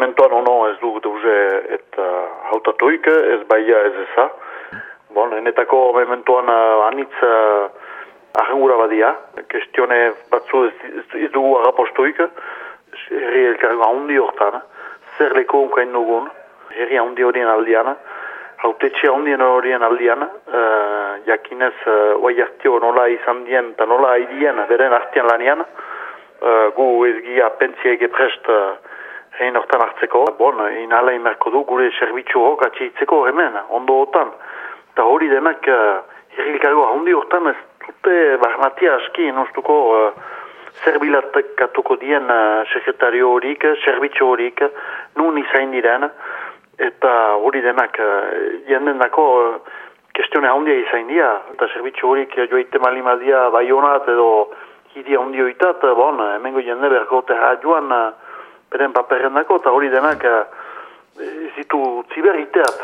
mementoan ono ez dugu duze eta hautatuik, ez baia ez eza. Bon, enetako mementoan uh, anitz uh, ahengura badia, kestione batzu ez, ez, ez dugu agapostuik, herri elkargo haundi hortan, zer leko unkain dugun, herri haundi horien aldiana, hautetxe handien horien aldian, uh, jakinez, uh, oai hartio nola izan dien eta nola haidien beren artian lanian, uh, gu ezgia pentsiege prest uh, hein hortan hartzeko. Bon, inala imerko du gure servitzu hok atxitzeko hemen, ondo otan. Eta hori denak, uh, irrilkargo handi hortan ez dute barnatia aski nostuko uh, zerbilatkatuko dien uh, sekretario horik, servitzu horik, nun izain diren, eta hori denak uh, jenden dako uh, kestione handia izain dira, eta zerbitzu horik joite malimadia baionat edo hidia handio itat, bon, hemengo jende berko terra joan uh, beren paperren dako, eta hori denak uh, zitu ziberiteat.